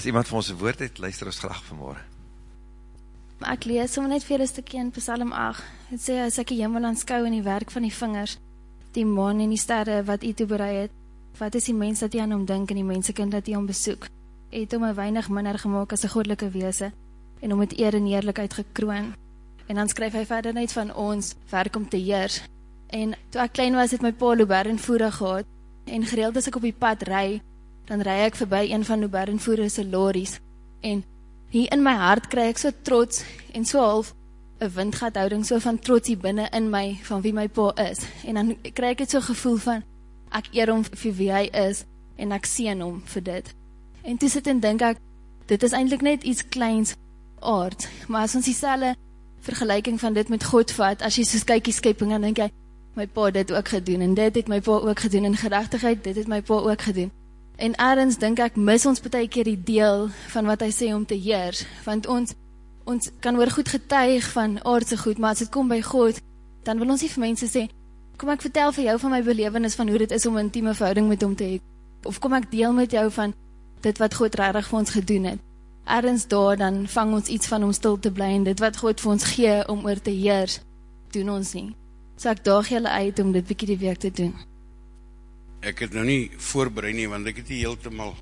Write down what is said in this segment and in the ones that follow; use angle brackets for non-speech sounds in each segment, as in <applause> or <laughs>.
As iemand van ons een woord het, luister ons graag vanmorgen. Ek lees om net vir julle stukje in Psalm 8. Het sê, as ek die hemel aanskou in die werk van die vingers, die maan en die sterre wat jy toebereid het, wat is die mens dat jy aan hom dink en die mensekind dat jy hom besoek? Hy het hom een weinig minder gemaakt as een godelike weese en om het eer en eerlijkheid gekroon. En dan skryf hy verder net van ons werk om te heers. En toe ek klein was, het my pa Loubert en voere gehad en gereeld as ek op die pad rij, dan rij ek voorbij een van Loubert en voere se lories. En hier in my hart kry ek so trots en so half een windgathouding so van trotsie binnen in my, van wie my pa is. En dan kry ek het so gevoel van, ek eer om vir wie hy is, en ek sien om vir dit. En toe sit en denk ek, dit is eindelijk net iets kleins aard, maar as ons die selle vergelijking van dit met God vat, as jy soos kyk die skyping, dan denk jy, my pa dit ook gedoen, en dit het my pa ook gedoen, en gerechtigheid, dit het my pa ook gedoen. En ergens denk ek, mis ons betek keer die deel van wat hy sê om te heers, want ons, ons kan oor goed getuig van aardse goed, maar as het kom by God, dan wil ons nie vir mense sê, kom ek vertel vir jou van my belevenis van hoe dit is om een intieme verhouding met hom te hee, of kom ek deel met jou van dit wat God rarig vir ons gedoen het. Ergens daar, dan vang ons iets van om stil te bly, en dit wat God vir ons gee om oor te heers, doen ons nie. So ek daag julle uit om dit bykie die week te doen. Ek het nou nie voorbereid nie, want ek het nie heeltemal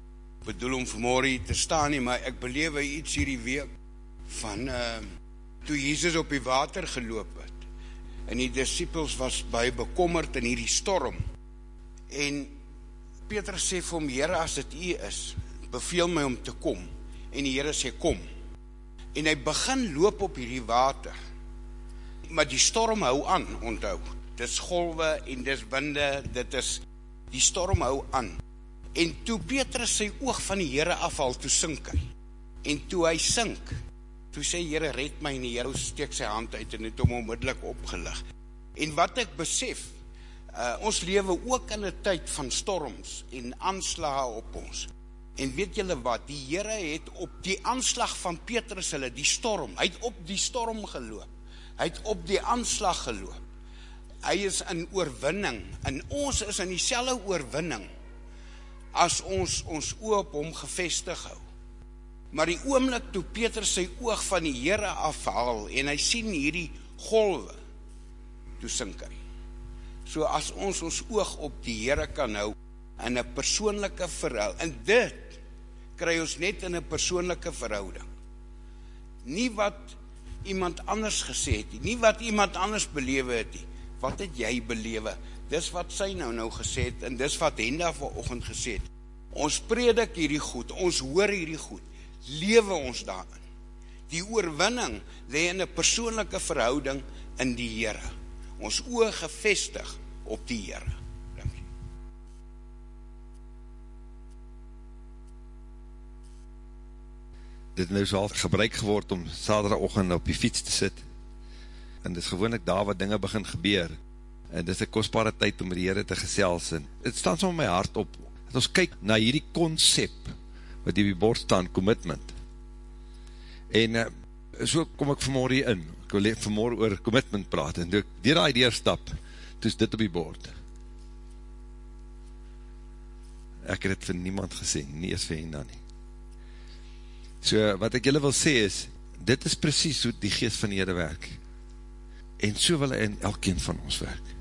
bedoel om vanmorgen hier te staan nie, maar ek belewe iets hierdie week van uh, toe Jesus op die water geloop het en die disciples was baie bekommerd in hierdie storm. En Petrus sê vir hom, Heere, as het u is beveel my om te kom. En die Heere sê, kom. En hy begin loop op hierdie water. Maar die storm hou aan, onthou. Dis golwe en dis winde dit is, die storm hou aan en toe Petrus sy oog van die Heere afval, toe sink hy en toe hy sink toe sê Here red my en die Here steek sy hand uit en het hom onmiddellik opgelig. En wat ek besef, uh, ons lewe ook in 'n tyd van storms en aanslae op ons. En weet julle wat, die Here het op die aanslag van Petrus hulle die storm, hy het op die storm geloop. Hy het op die aanslag geloop. Hy is in oorwinning en ons is in dieselfde oorwinning as ons ons oop op hom gefestig hou. Maar die oomlik toe Peter sy oog van die Here afhaal en hy sien hierdie golwe, toe sink hy. So as ons ons oog op die Here kan hou in 'n persoonlike verhouding, en dit kry ons net in 'n persoonlike verhouding. Nie wat iemand anders gesê het nie, nie wat iemand anders belewe het nie. Wat het jy belewe? Dis wat sy nou nou gesê het en dis wat Henda vanoggend gesê het. Ons predik hierdie goed, ons hoor hierdie goed lewe ons daarin. Die oorwinning lê in 'n persoonlike verhouding in die Here. Ons oë gefestig op die Here. Dankie. Dit nou sal gebruik geword om Saterdagoggend op die fiets te sit. En dis gewoonlik daar wat dinge begin gebeur. En dis 'n kosbare tyd om die Here te gesels en dit staan so in my hart op dat ons kyk na hierdie konsep wat die bord staan, commitment. En uh, so kom ek vanmorgen hier in, ek wil vanmorgen oor commitment praat, en toe ek die idee stap, toe is dit op die bord. Ek het het vir niemand gesê, nie eens vir hen dan nie. So wat ek julle wil sê is, dit is precies hoe die geest van die Heere werk. En so wil hy in elkeen van ons werk.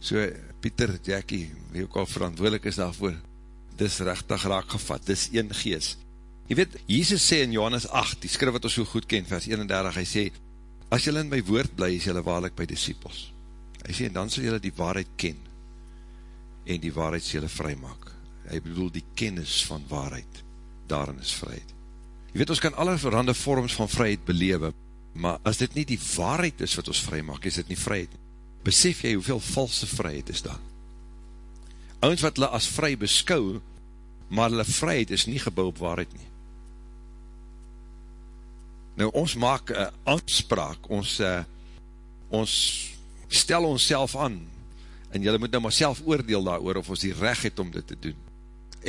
So Pieter, Jackie, wie ook al verantwoordelik is daarvoor, dis rechtig raak gevat, dis een gees. Je weet, Jesus sê in Johannes 8, die skrif wat ons so goed ken, vers 31, hy sê, as jylle in my woord bly, is jylle waarlik by disciples. Hy sê, en dan sal jylle die waarheid ken, en die waarheid sal jylle vry maak. Hy bedoel die kennis van waarheid, daarin is vryheid. Je weet, ons kan alle verande vorms van vryheid belewe, maar as dit nie die waarheid is wat ons vry maak, is dit nie vryheid. Besef jy hoeveel valse vryheid is daar? Ouwens wat hulle as vry beskou, maar hulle vryheid is nie gebouw op waarheid nie. Nou, ons maak een aanspraak, ons, uh, ons stel ons self aan, en jylle moet nou maar self oordeel daar oor, of ons die recht het om dit te doen.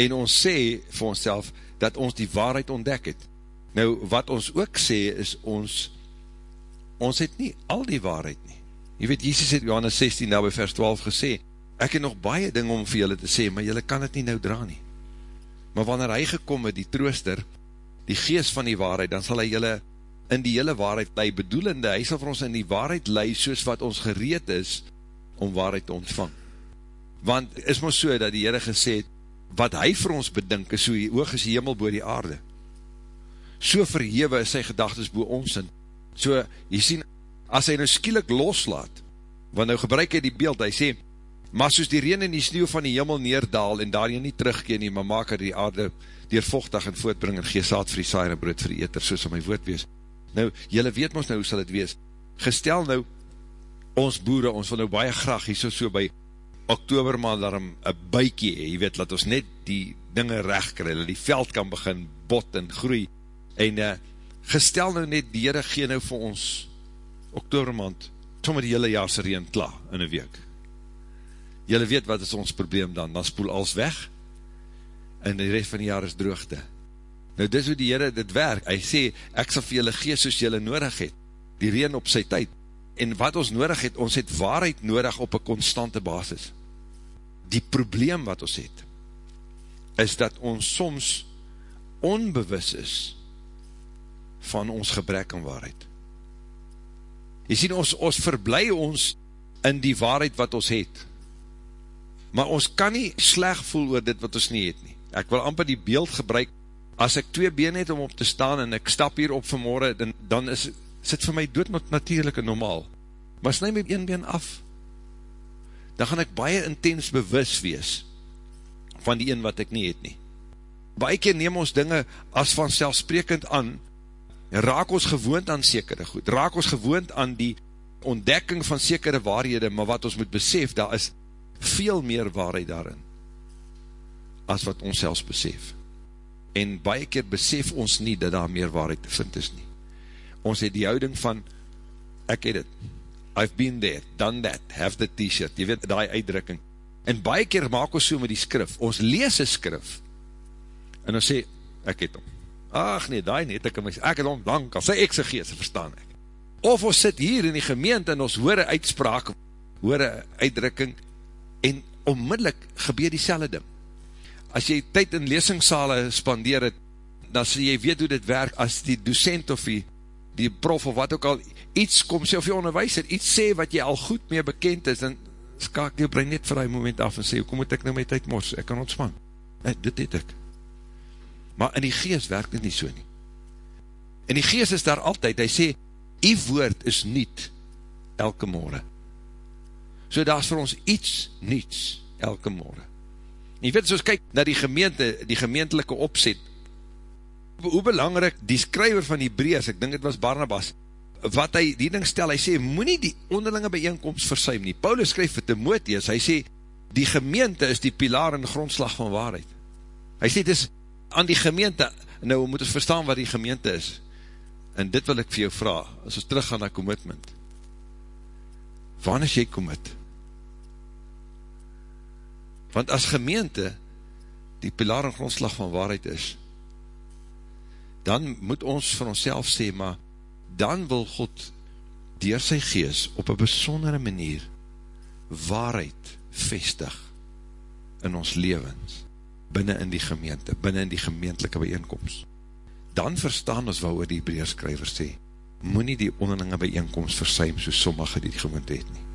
En ons sê vir ons dat ons die waarheid ontdek het. Nou, wat ons ook sê, is ons, ons het nie al die waarheid nie. Je weet, Jesus het Johannes 16 nou by vers 12 gesê, ek het nog baie ding om vir julle te sê, maar julle kan het nie nou dra nie maar wanneer hy gekom het, die trooster, die geest van die waarheid, dan sal hy julle in die hele waarheid lei, bedoelende, hy sal vir ons in die waarheid lei, soos wat ons gereed is, om waarheid te ontvang. Want is maar so, dat die Heere gesê het, wat hy vir ons bedink, is so die oog is die hemel boor die aarde. So verhewe is sy gedagtes boor ons, en so, jy sien, as hy nou skielik loslaat, want nou gebruik hy die beeld, hy sê, maar soos die reen en die sneeuw van die hemel neerdaal, en daar jy nie terugkeen nie, maar maak hy die aarde deurvochtig en voortbring, en gee saad vir die saai en brood vir die eter, soos om my woord wees. Nou, jylle weet ons nou, hoe sal het wees, gestel nou, ons boere, ons wil nou baie graag, hier so, so by oktober maand, daarom een buikie, jy weet, laat ons net die dinge recht kry, die veld kan begin bot en groei, en uh, gestel nou net, die Heere gee nou vir ons, oktober maand, sommer die hele jaarse reen klaar, in een week. Julle weet wat is ons probleem dan, dan spoel alles weg, en die rest van die jaar is droogte. Nou dis hoe die Heere dit werk, hy sê, ek sal vir julle gees soos julle nodig het, die reen op sy tyd, en wat ons nodig het, ons het waarheid nodig op een constante basis. Die probleem wat ons het, is dat ons soms onbewus is van ons gebrek aan waarheid. Jy sien, ons, ons verblij ons in die waarheid wat ons het. Maar ons kan nie sleg voel oor dit wat ons nie het nie. Ek wil amper die beeld gebruik, as ek twee been het om op te staan en ek stap hier op vanmorgen, dan, dan is, sit vir my dood natuurlijk en normaal. Maar snij my een been af, dan gaan ek baie intens bewus wees van die een wat ek nie het nie. Baie keer neem ons dinge as van selfsprekend aan, raak ons gewoond aan sekere goed, raak ons gewoond aan die ontdekking van sekere waarhede, maar wat ons moet besef, daar is veel meer waarheid daarin, as wat ons selfs besef. En baie keer besef ons nie, dat daar meer waarheid te vind is nie. Ons het die houding van, ek het het, I've been there, done that, have the t-shirt, jy weet, die uitdrukking. En baie keer maak ons so met die skrif, ons lees een skrif, en ons sê, ek het hom, ach nee, die net ek in my, ek het hom lang, al sy exegese, verstaan ek. Of ons sit hier in die gemeente en ons hoor een uitspraak, hoor een uitdrukking, en onmiddellik gebeur die selle ding. As jy tyd in lesingssale spandeer het, dan sê jy weet hoe dit werk, as die docent of die, die prof of wat ook al, iets kom sê, of jy onderwijs het, iets sê wat jy al goed mee bekend is, dan skaak die brein net vir die moment af en sê, kom moet ek nou my tyd mors, ek kan ontspan. Nee, dit het ek maar in die geest werk dit nie so nie. In die geest is daar altyd, hy sê, die woord is niet elke morgen. So daar is vir ons iets niets elke morgen. En weet, soos kyk na die gemeente, die gemeentelike opzet, hoe belangrijk die skryver van die brees, ek dink het was Barnabas, wat hy die ding stel, hy sê, moet nie die onderlinge bijeenkomst versuim nie. Paulus skryf vir Timotheus, hy sê, die gemeente is die pilaar en grondslag van waarheid. Hy sê, het is aan die gemeente, nou moet ons verstaan wat die gemeente is, en dit wil ek vir jou vraag, as ons terug gaan na commitment, waarin is jy commit? Want as gemeente, die pilaar en grondslag van waarheid is, dan moet ons vir onszelf sê, maar dan wil God dier sy gees op een besondere manier waarheid vestig in ons levens binnen in die gemeente, binnen in die gemeentelike bijeenkomst. Dan verstaan ons wat oor die Hebraerskryver sê, moet nie die onderlinge bijeenkomst versuim, soos sommige die die gemeente het nie.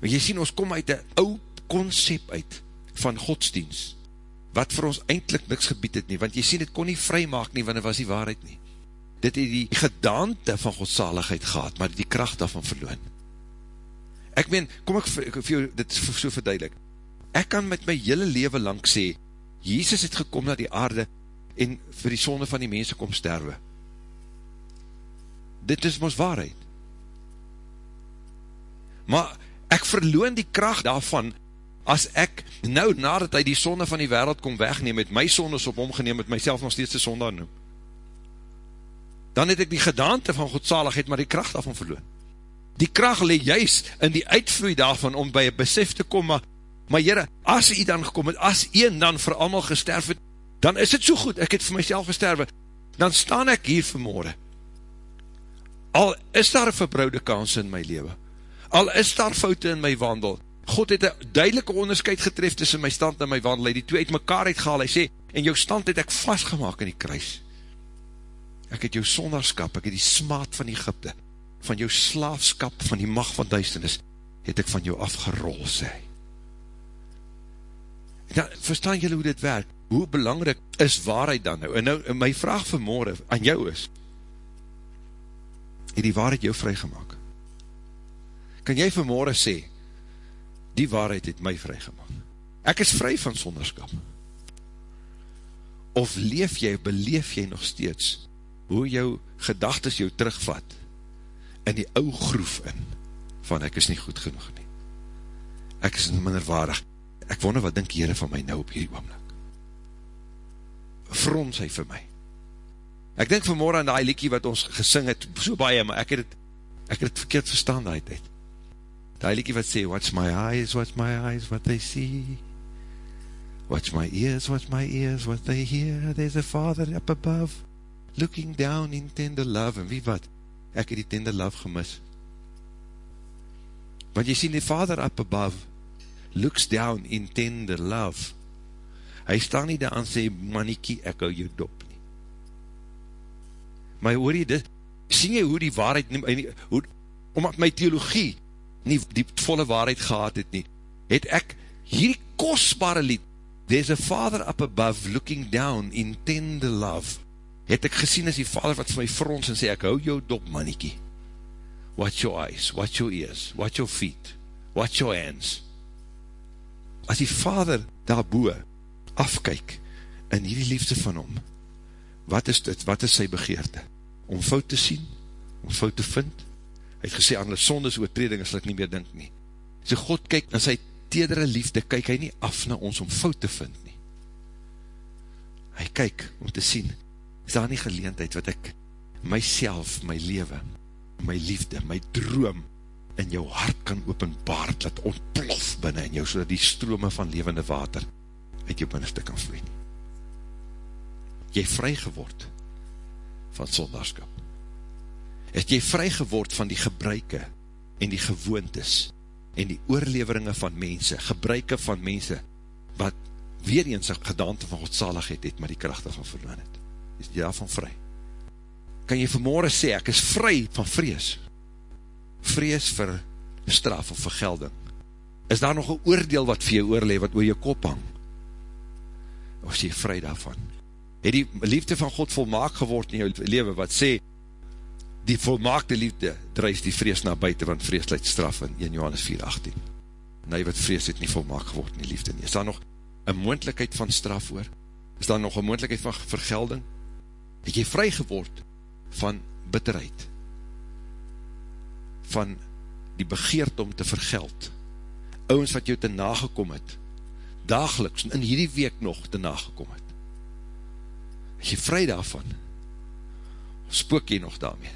Want jy sien, ons kom uit een oud concept uit, van godsdienst, wat vir ons eindelijk niks gebied het nie, want jy sien, het kon nie vry maak nie, want het was die waarheid nie. Dit het die gedaante van godsaligheid gehad, maar die kracht daarvan verloon. Ek meen, kom ek vir, vir jou, dit is so verduidelik, ek kan met my hele leven lang sê, Jezus het gekom na die aarde en vir die sonde van die mense kom sterwe. Dit is ons waarheid. Maar ek verloon die kracht daarvan, as ek nou nadat hy die sonde van die wereld kom wegneem, met my sondes op omgeneem, met myself nog steeds die sonde noem, dan het ek die gedaante van godsaligheid, maar die kracht daarvan verloon. Die kracht le juist in die uitvloei daarvan, om by een besef te kom, maar maar jyre, as jy dan gekom het, as een dan vir allemaal gesterf het, dan is het so goed, ek het vir myself gesterwe, dan staan ek hier vanmorgen. Al is daar een verbrouwde kans in my leven, al is daar foute in my wandel, God het een duidelike onderscheid getref tussen my stand en my wandel, hy die twee uit mekaar uitgehaal, hy sê, en jou stand het ek vastgemaak in die kruis. Ek het jou sonderskap, ek het die smaad van Egypte, van jou slaafskap, van die macht van duisternis, het ek van jou afgerol, sê. Ja, verstaan julle hoe dit werk? Hoe belangrijk is waarheid dan nou? En nou, my vraag vanmorgen aan jou is, het die waarheid jou vrygemaak? Kan jy vanmorgen sê, die waarheid het my vrygemaak? Ek is vry van sonderskap. Of leef jy, beleef jy nog steeds, hoe jou gedagtes jou terugvat, in die ou groef in, van ek is nie goed genoeg nie. Ek is minderwaardig. Ek wonder wat dink Heere van my nou op hierdie oomlik. Frons hy vir my. Ek denk vanmorgen aan die liekie wat ons gesing het, so baie, maar ek het het, ek het het verkeerd verstaan die tijd. Die liekie wat sê, watch my eyes, watch my eyes, what they see. Watch my ears, watch my ears, what they hear. There's a father up above, looking down in tender love. En wie wat? Ek het die tender love gemis. Want jy sien die father up above, looks down in tender love. Hy staan nie daar en sê, maniekie, ek hou jou dop nie. Maar hoor jy dit, sien jy hoe die waarheid, nie, hoe, omdat my theologie nie die volle waarheid gehad het nie, het ek hierdie kostbare lied, There's a father up above looking down in tender love, het ek gesien as die vader wat vir my frons en sê, ek hou jou dop maniekie, watch your eyes, watch your ears, watch your feet, watch your hands, as die vader daarboe afkyk in hierdie liefde van hom, wat is dit, wat is sy begeerte? Om fout te sien, om fout te vind, hy het gesê, aan die sondes oortreding sal ek nie meer dink nie. So God kyk in sy tedere liefde, kyk hy nie af na ons om fout te vind nie. Hy kyk om te sien, is daar nie geleentheid wat ek myself, my leven, my liefde, my droom, in jou hart kan openbaar, dat ontplof binnen in jou, so die strome van levende water uit jou binnenste kan vloeien. Jy vry geword van sondarskap. Het jy vry geword van die gebruike en die gewoontes en die oorleveringe van mense, gebruike van mense, wat weer eens een gedaante van godsaligheid het, maar die krachte van verloon het. Is jy daarvan vry? Kan jy vanmorgen sê, ek is vry van vrees, vrees vir straf of vergelding? Is daar nog een oordeel wat vir jou oorleef, wat oor jou kop hang? Of is jy vry daarvan? Het die liefde van God volmaak geword in jou leven, wat sê, die volmaakte liefde drijf die vrees na buiten, want vrees leid straf in 1 Johannes 4,18. Nee, wat vrees het nie volmaak geword in die liefde nie. Is daar nog een moendlikheid van straf oor? Is daar nog een moendlikheid van vergelding? Het jy vry geword van bitterheid? Van die begeert om te vergeld, ouwens wat jou te nagekom het, dageliks, in hierdie week nog te nagekom het, is jy vry daarvan, spook jy nog daarmee,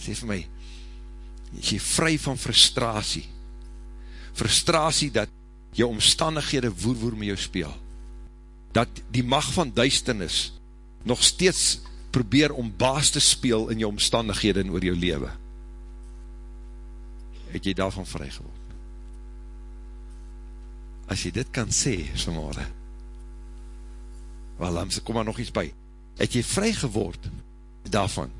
sê vir my, is jy vry van frustratie, frustratie dat jou omstandighede woer woer met jou speel, dat die macht van duisternis nog steeds probeer om baas te speel in jou omstandighede en oor jou leven, het jy daarvan vry geword. As jy dit kan sê, vanmorgen, wel, dan kom maar nog iets by, het jy vry geword daarvan,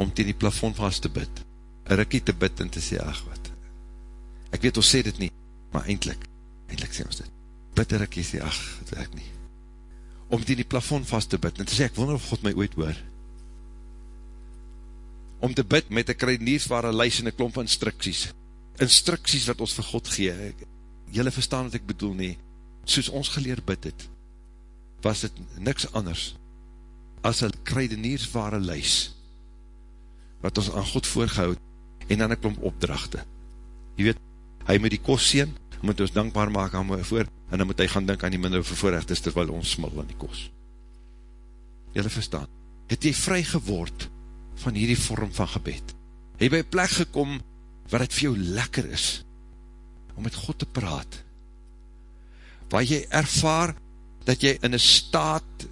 om teen die plafond vast te bid, een rikkie te bid en te sê, ach wat, ek weet ons sê dit nie, maar eindelijk, eindelijk sê ons dit, bid een rikkie sê, ach, het werk nie, om teen die plafond vast te bid, en te sê, ek wonder of God my ooit hoor, om te bid met een kruideniersware lys en een klomp instructies, instructies wat ons vir God gee, jylle verstaan wat ek bedoel nie, soos ons geleer bid het, was het niks anders, as een kruideniersware lys, wat ons aan God voorgehoud, en dan een klomp opdrachte, jy weet, hy moet die kos sien, moet ons dankbaar maak aan my voor, en dan moet hy gaan dink aan die minder vervoorrecht is, terwyl ons smil aan die kos. Julle verstaan, het jy vry geword, van hierdie vorm van gebed. Hy by plek gekom, waar het vir jou lekker is, om met God te praat, waar jy ervaar, dat jy in een staat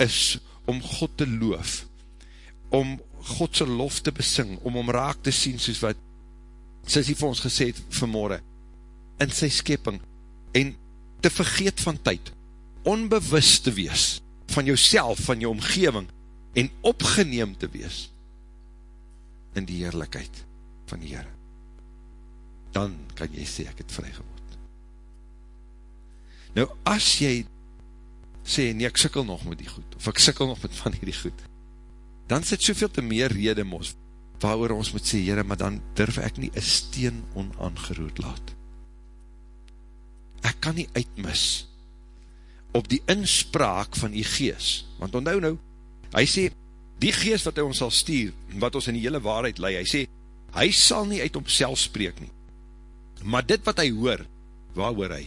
is, om God te loof, om Godse lof te besing, om om raak te sien, soos wat soos hy vir ons gesê het vanmorgen, in sy skeping, en te vergeet van tyd, onbewust te wees, van jouself, van jou omgeving, en opgeneem te wees, in die heerlijkheid van die Heere. Dan kan jy sê, ek het vrygeword. Nou, as jy sê, nee, ek sikkel nog met die goed, of ek sikkel nog met van die goed, dan sit soveel te meer rede mos, waar ons moet sê, Heere, maar dan durf ek nie een steen onaangeroerd laat. Ek kan nie uitmis op die inspraak van die gees, want onthou nou, hy sê, die gees wat hy ons sal stuur, wat ons in die hele waarheid lei, hy sê, hy sal nie uit homself spreek nie, maar dit wat hy hoor, waar hoor hy?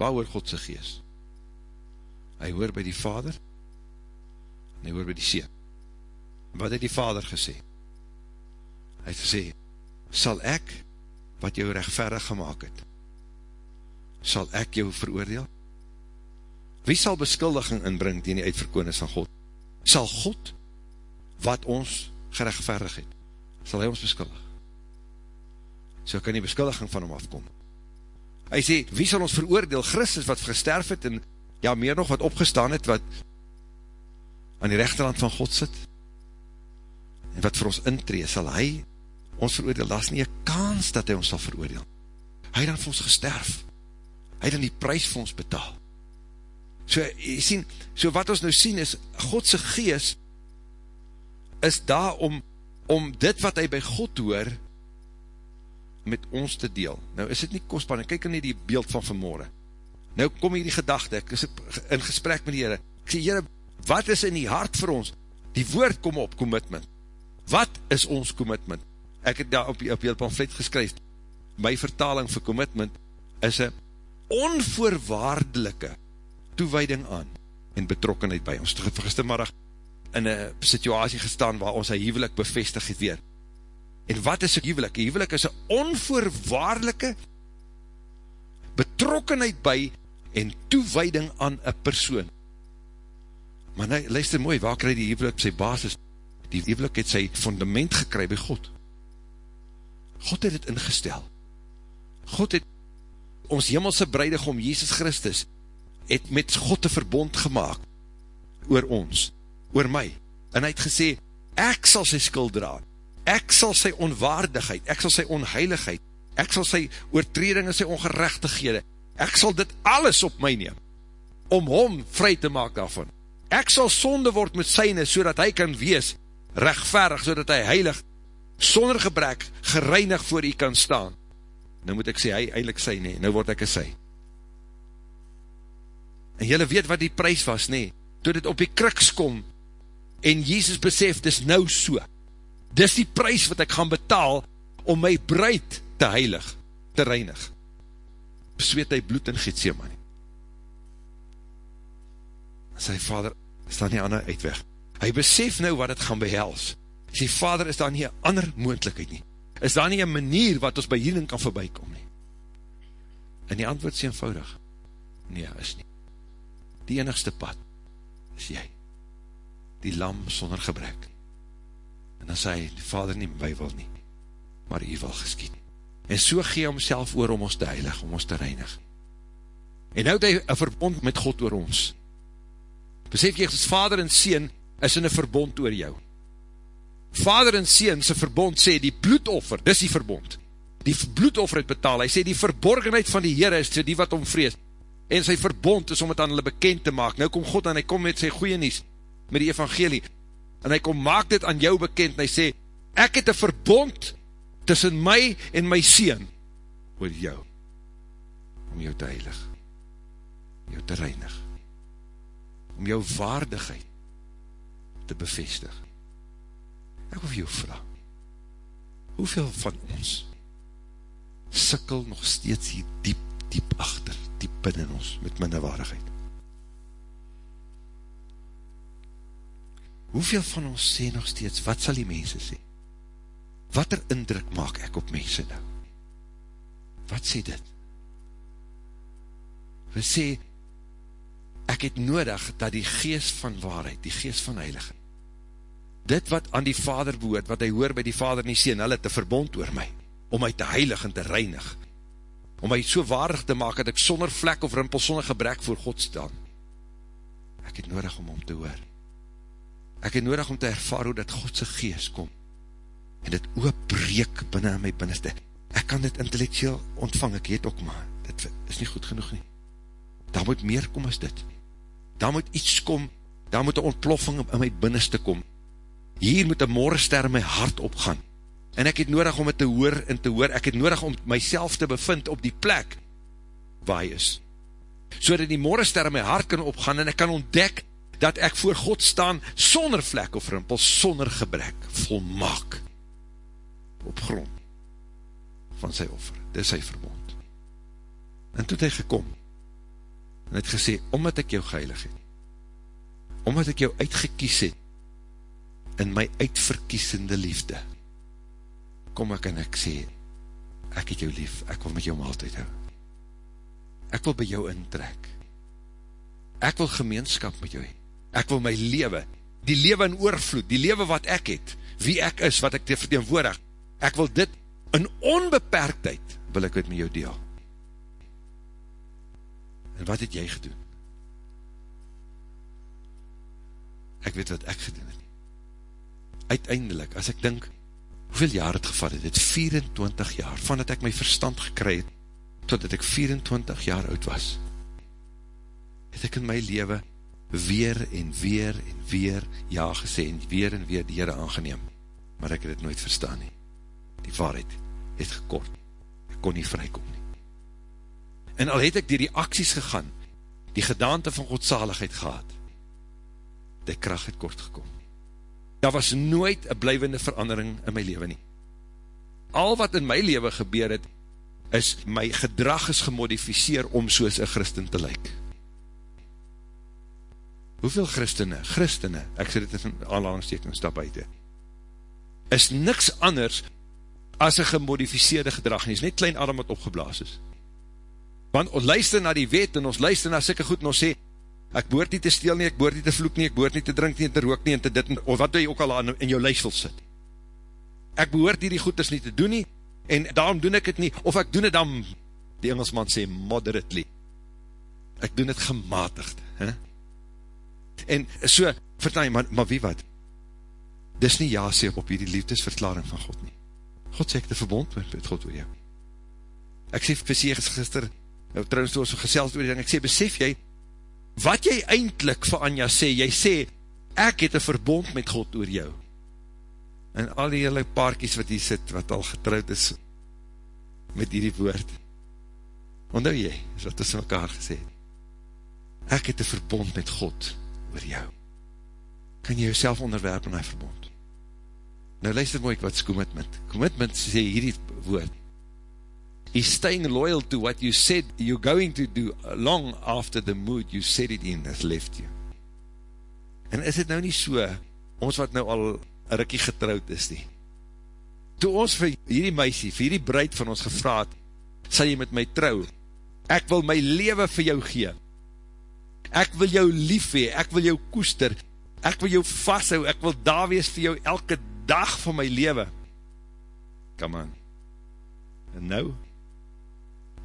Waar hoor Godse gees? Hy hoor by die vader, en hy hoor by die seen. Wat het die vader gesê? Hy het gesê, sal ek, wat jou rechtverig gemaakt het, sal ek jou veroordeel? Wie sal beskuldiging inbring die uitverkoonis van God? Sal God, wat ons gerechtverig het, sal hy ons beskuldig? So kan die beskuldiging van hom afkom. Hy sê, wie sal ons veroordeel? Christus wat gesterf het en ja, meer nog wat opgestaan het, wat aan die rechterhand van God sit, en wat vir ons intree, sal hy ons veroordeel, daar is nie een kans dat hy ons sal veroordeel. Hy dan vir ons gesterf, hy dan die prijs vir ons betaal. So, jy sien, so wat ons nou sien is, Godse gees is daar om, om dit wat hy by God hoor, met ons te deel. Nou is dit nie kostbaar, en kyk in die beeld van vanmorgen. Nou kom hier die gedachte, ek is in gesprek met die heren, ek sê, heren, wat is in die hart vir ons? Die woord kom op, commitment. Wat is ons commitment? Ek het daar op, op jou pamflet geskryf, my vertaling vir commitment is een onvoorwaardelike toewijding aan en betrokkenheid by ons. Gistermiddag in een situasie gestaan waar ons een huwelik bevestig het weer. En wat is een huwelik? Een huwelik is een onvoorwaardelike betrokkenheid by en toewijding aan een persoon. Maar nou, luister mooi, waar krijg die huwelik sy basis? Die huwelik het sy fundament gekry by God. God het het ingestel. God het ons hemelse breidegom, Jesus Christus, het met God een verbond gemaakt, oor ons, oor my. En hy het gesê, ek sal sy skuld dra, ek sal sy onwaardigheid, ek sal sy onheiligheid, ek sal sy oortreding en sy ongerechtighede, ek sal dit alles op my neem, om hom vry te maak daarvan. Ek sal sonde word met syne, so dat hy kan wees, rechtverig, so dat hy heilig, sonder gebrek, gereinig voor hy kan staan. Nou moet ek sê, hy eindelijk sy, nee, nou word ek een sy. En jylle weet wat die prijs was, nee, toe dit op die kriks kom, en Jezus besef, dis nou so, dis die prijs wat ek gaan betaal, om my bruid te heilig, te reinig. Besweet hy bloed in Gethsemane. Sy vader, is daar nie ander uitweg. Hy besef nou wat het gaan behels. Sy vader, is daar nie ander moendlikheid nie. Is daar nie een manier wat ons by hierin kan voorbijkom nie. En die antwoord is eenvoudig. Nee, is nie. Die enigste pad is jy. Die lam sonder gebrek. En dan sê hy, die vader nie my wil nie, maar hy wil geskiet. En so gee hy homself oor om ons te heilig, om ons te reinig. En nou het hy een verbond met God oor ons. Besef jy, vader en sien, is in een verbond oor jou. Vader en sien, sy verbond sê, die bloedoffer, dis die verbond. Die bloedoffer het betaal, hy sê, die verborgenheid van die Heere is die wat omvrees. En sy verbond is om het aan hulle bekend te maak. Nou kom God en hy kom met sy goeie nies, met die evangelie. En hy kom maak dit aan jou bekend, en hy sê, ek het een verbond tussen my en my sien, oor jou, om jou te heilig, jou te reinig, om jou waardigheid te bevestig. Ek wil jou vraag, hoeveel van ons sikkel nog steeds hier diep, diep achter, diep binnen ons, met minderwaardigheid? Hoeveel van ons sê nog steeds, wat sal die mense sê? Wat er indruk maak ek op mense nou? Wat sê dit? We sê, ek het nodig dat die geest van waarheid, die geest van heiligheid, dit wat aan die vader behoort, wat hy hoor by die vader nie sê, en hulle te verbond oor my, om my te heilig en te reinig, om my so waardig te maak, dat ek sonder vlek of rimpel, sonder gebrek voor God staan. Ek het nodig om om te hoor. Ek het nodig om te ervaar hoe dat Godse geest kom, en dit oopbreek binnen my binnenste. Ek kan dit intellectueel ontvang, ek het ook maar, dit is nie goed genoeg nie. Daar moet meer kom as dit. Daar moet iets kom, daar moet een ontploffing in my binnenste kom. Hier moet een morgenster in my hart opgaan. En ek het nodig om het te hoor en te hoor, ek het nodig om myself te bevind op die plek waar hy is. So dat die morgenster in my hart kan opgaan en ek kan ontdek dat ek voor God staan sonder vlek of rimpel, sonder gebrek, volmaak op grond van sy offer, dit is sy verbond. En toe het hy gekom, en het gesê, omdat ek jou geheilig het, omdat ek jou uitgekies het, in my uitverkiesende liefde, kom ek en ek sê, ek het jou lief, ek wil met jou maaltijd hou. Ek wil by jou intrek. Ek wil gemeenskap met jou hee. Ek wil my lewe, die lewe in oorvloed, die lewe wat ek het, wie ek is, wat ek te verteenwoordig, ek wil dit in onbeperktheid wil ek het met jou deel. En wat het jy gedoen? Ek weet wat ek gedoen het. Uiteindelik, as ek dink, hoeveel jaar het gevat het? Het 24 jaar, van dat ek my verstand gekry het, totdat ek 24 jaar oud was, het ek in my leven weer en weer en weer ja gesê, en weer en weer die Heere aangeneem, maar ek het het nooit verstaan nie die waarheid het gekort, ek kon nie vrykom nie. En al het ek die reacties gegaan, die gedaante van godsaligheid gehad, die kracht het kort gekom. Daar was nooit een blijvende verandering in my leven nie. Al wat in my leven gebeur het, is my gedrag is gemodificeer om soos een christen te lyk. Hoeveel christene, christene, ek sê dit in aanhalingstekens stap uit, is niks anders as een gemodificeerde gedrag nie, is net klein adem wat opgeblaas is. Want ons luister na die wet, en ons luister na sikke goed, en ons sê, ek boort nie te steel nie, ek boort nie te vloek nie, ek boort nie te drink nie, en te rook nie, en te dit, of wat doe jy ook al aan in jou luistel sit. Ek behoort hierdie goeders nie te doen nie, en daarom doen ek het nie, of ek doen het dan, die Engelsman sê, moderately. Ek doen het gematigd. He? En so, vertel jy, maar, maar wie wat? Dis nie ja sê op hierdie liefdesverklaring van God nie. God sê ek te verbond met, met God oor jou. Ek sê vir sê gister, nou trouwens toe ons gesels oor die ding, ek sê, besef jy, wat jy eindelijk vir Anja sê, jy sê, ek het een verbond met God oor jou. En al die hele paarkies wat hier sit, wat al getrouwd is, met hierdie woord, ondou jy, is wat tussen mekaar gesê, ek het een verbond met God oor jou. Kan jy jouself onderwerp in die verbond? Nou luister mooi wat is commitment. Commitment sê hierdie woord. He's staying loyal to what you said you're going to do long after the mood you said it in has left you. En is het nou nie so, ons wat nou al rikkie getrouwd is nie. Toe ons vir hierdie meisie, vir hierdie bruid van ons gevraad, sal jy met my trouw, ek wil my leven vir jou gee. Ek wil jou lief hee, ek wil jou koester, ek wil jou vasthou, ek wil daar wees vir jou elke dag van my leven. Come on. En nou,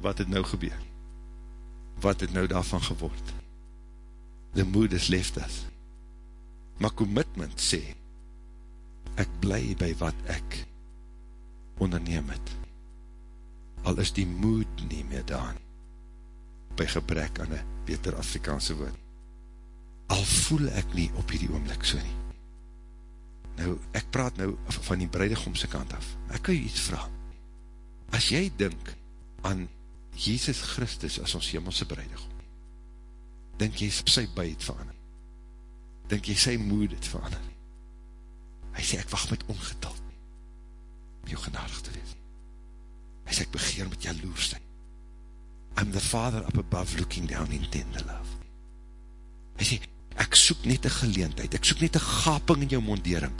wat het nou gebeur? Wat het nou daarvan geword? The mood is left us. Maar commitment sê, ek bly by wat ek onderneem het. Al is die mood nie meer daan, by gebrek aan een beter Afrikaanse woord. Al voel ek nie op hierdie oomlik so nie. Nou, ek praat nou van die breidegomse kant af. Ek kan jy iets vraag. As jy dink aan Jesus Christus as ons hemelse breidegom, dink jy sy by het verander. Dink jy sy moed het verander. Hy sê, ek wacht met ongeduld om jou genadig te wees. Hy sê, ek begeer met jaloers zijn. I'm the father up above looking down in tender love. Hy sê, ek soek net een geleentheid, ek soek net een gaping in jou mondering,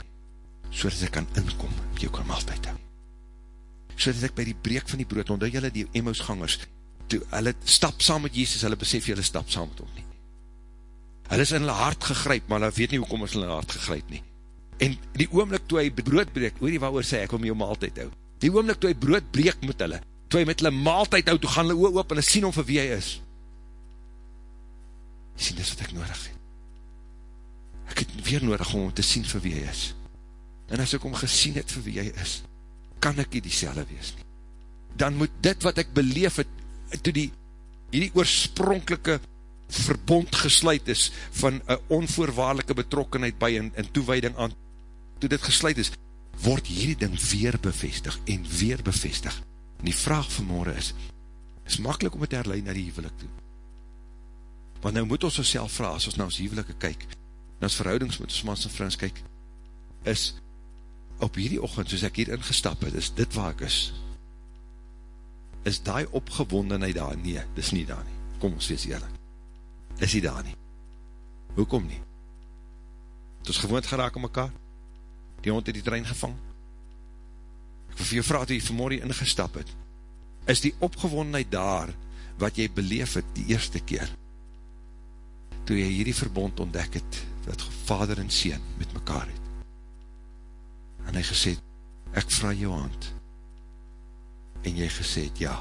so dat ek kan inkom, op jou kan maaltijd hou. So dat ek by die breek van die brood, omdat jylle die emmausgangers, toe hulle stap saam met Jezus, hulle besef jylle stap saam met hom nie. Hulle is in hulle hart gegryp, maar hulle weet nie hoekom is hulle hart gegryp nie. En die oomlik toe hy brood breek, hoor jy waar oor sê, ek wil my jou maaltijd hou. Die oomlik toe hy brood breek met hulle, toe hy met hulle maaltijd hou, toe gaan hulle oop en hulle sien om vir wie hy is. Jy sien, dis wat ek nodig het. Ek het weer nodig om om te sien vir wie hy is. En as ek om gesien het vir wie hy is, kan ek nie die selle wees nie. Dan moet dit wat ek beleef het, toe die, die oorspronkelike verbond gesluit is, van een onvoorwaardelike betrokkenheid by en, en toewijding aan, toe dit gesluit is, word hierdie ding weer bevestig en weer bevestig. En die vraag vanmorgen is, is makkelijk om het herlein naar die huwelik toe. Want nou moet ons ons self vraag, as ons na ons huwelike kyk, en ons verhoudings met ons mans en vrouws kyk, is, op hierdie ochend, soos ek hier ingestap het, is dit waar ek is. Is die opgewondenheid daar? Nee, dis nie daar nie. Kom ons wees eerlijk. Is die daar nie. Hoekom nie? Het ons gewoond geraak aan mekaar? die hond het die trein gevang. Vir jou vraag, toe jy vanmorgen ingestap het, is die opgewondenheid daar, wat jy beleef het die eerste keer, toe jy hierdie verbond ontdek het, dat vader en sien met mekaar het. En hy gesê, ek vraag jou hand, en jy gesê het, ja,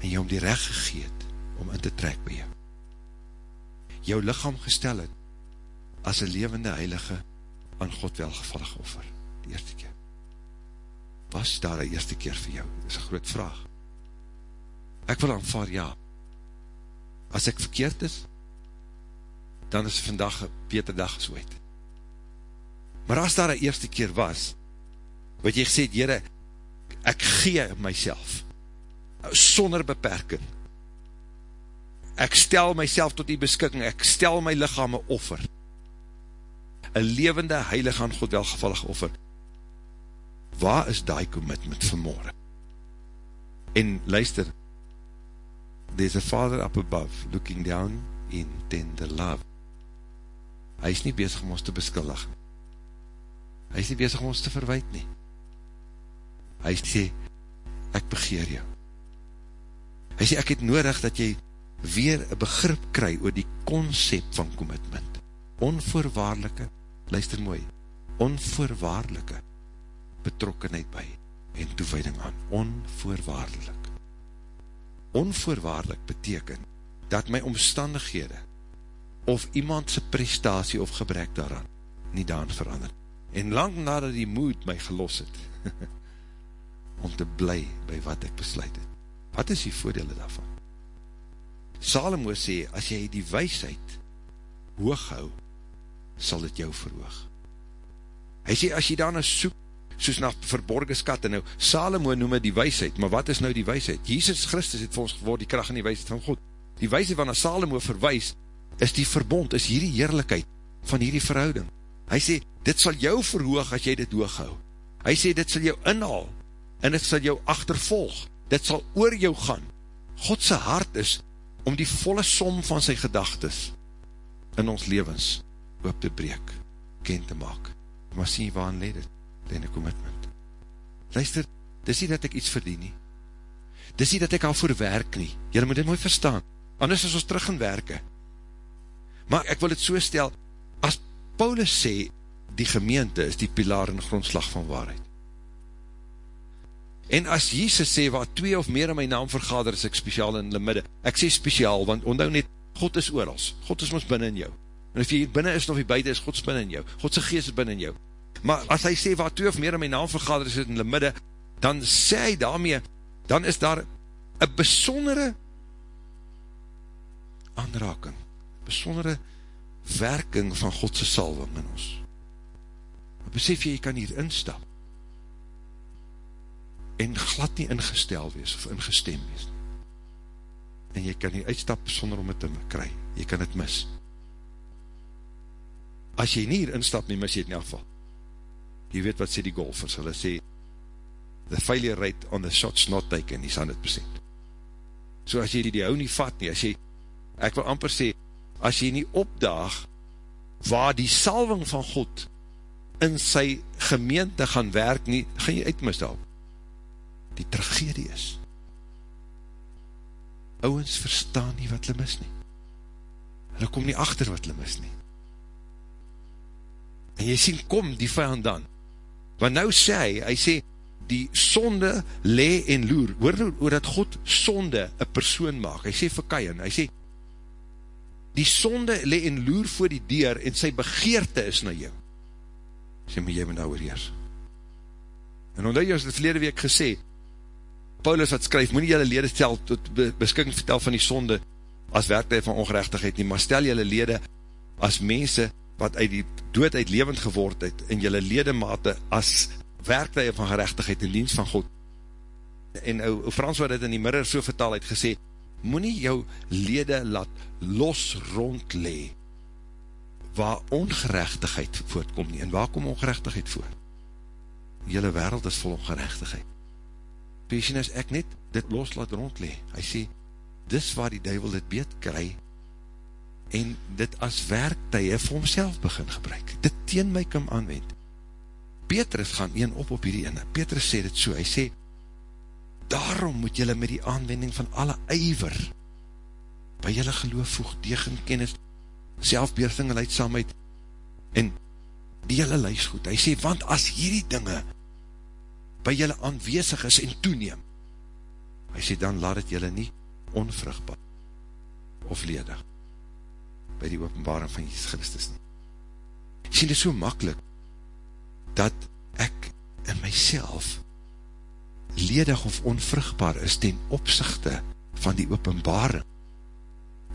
en jy om die recht gegeet, om in te trek by jou. Jou lichaam gestel het, as een levende heilige aan God welgevallig offer, die eerste keer. Was daar die eerste keer vir jou? Dit is een groot vraag. Ek wil aanvaar ja. As ek verkeerd is, dan is vandag een beter dag as ooit. Maar as daar die eerste keer was, wat jy gesê het, Heere, ek gee myself, sonder beperking, ek stel myself tot die beskikking, ek stel my lichaam een offer, een levende heilige aan God welgevallig offer. Waar is die commitment vanmorgen? En luister, there's a father up above, looking down in tender love. Hy is nie bezig om ons te beskuldig. Hy is nie bezig om ons te verwijt nie. Hy sê, ek begeer jou. Hy sê, ek het nodig dat jy weer een begrip kry oor die concept van commitment. Onvoorwaardelike luister mooi, onvoorwaardelike betrokkenheid by en toewijding aan, onvoorwaardelik. Onvoorwaardelik beteken dat my omstandighede of iemand sy prestatie of gebrek daaraan nie daan verander. En lang nadat die moed my gelos het, <laughs> om te bly by wat ek besluit het. Wat is die voordele daarvan? Salomo sê, as jy die weisheid hoog hou, sal dit jou verhoog. Hy sê, as jy daarna soek, soos na verborgen skat, en nou, Salomo noem die weisheid, maar wat is nou die weisheid? Jesus Christus het vir ons geword die kracht en die weisheid van God. Die weisheid waarna Salomo verwijs, is die verbond, is hierdie heerlijkheid van hierdie verhouding. Hy sê, dit sal jou verhoog as jy dit hooghou. Hy sê, dit sal jou inhaal, en dit sal jou achtervolg, dit sal oor jou gaan. Godse hart is, om die volle som van sy gedagtes, in ons levens, oop te breek, ken te maak. Maar sien waar leid het, leid een commitment. Luister, dis nie dat ek iets verdien nie. Dis nie dat ek al voor werk nie. Julle moet dit mooi verstaan. Anders is ons terug in werke. Maar ek wil het so stel, as Paulus sê, die gemeente is die pilaar en grondslag van waarheid. En as Jesus sê, waar twee of meer in my naam vergader, is ek speciaal in die midde. Ek sê speciaal, want onthou net, God is oorals. God is ons binnen in jou. En of jy hier binnen is of jy buiten is, God is binnen in jou. Godse geest is binnen in jou. Maar as hy sê, waar twee of meer in my naam vergader is in die midde, dan sê hy daarmee, dan is daar een besondere aanraking, besondere werking van Godse salwing in ons. Maar besef jy, jy kan hier instap, en glad nie ingestel wees, of ingestem wees, en jy kan hier uitstap sonder om het te kry, jy kan het mis, as jy nie hier instap nie, mis jy het nie afval. Jy weet wat sê die golfers, hulle sê, the failure rate on the shots not taken is 100%. So as jy die, die hou nie vat nie, as jy, ek wil amper sê, as jy nie opdaag, waar die salving van God in sy gemeente gaan werk nie, gaan jy uitmis daarop. Die tragedie is, ouwens verstaan nie wat hulle mis nie. Hulle kom nie achter wat hulle mis nie. En jy sien, kom die vijand dan. Want nou sê hy, hy sê, die sonde le en loer, hoor hoe dat God sonde een persoon maak, hy sê vir Kain, hy sê, die sonde le en loer voor die deur, en sy begeerte is na jou, sê, maar jy moet nou oorheers, en omdat jy ons die verlede week gesê, Paulus wat skryf, moet nie jylle lede stel, tot beskikking vertel van die sonde, as werktuig van ongerechtigheid nie, maar stel jylle lede, as mense, wat uit die dood uit levend geword het, en jylle ledemate as werktuig van gerechtigheid in dienst van God. En ou, ou Frans wat het in die mirror so vertaal het gesê, moet nie jou lede laat los rond le, waar ongerechtigheid voortkom nie, en waar kom ongerechtigheid voor? Jylle wereld is vol ongerechtigheid. Peesien as ek net dit los laat rond le, hy sê, dis waar die duivel dit beet kry, en dit as werktuie vir homself begin gebruik, dit teen my kom aanwend. Petrus gaan een op op hierdie ene, Petrus sê dit so, hy sê, daarom moet jylle met die aanwending van alle eiver, by jylle geloof voeg, degen kennis, selfbeerting en leidsamheid, en die jylle luis goed, hy sê, want as hierdie dinge, by jylle aanwezig is en toeneem, hy sê, dan laat het jylle nie onvrugbaar, of ledig, by die openbaring van Jesus Christus nie. Sien, dit is so makkelijk, dat ek in myself ledig of onvrugbaar is ten opzichte van die openbaring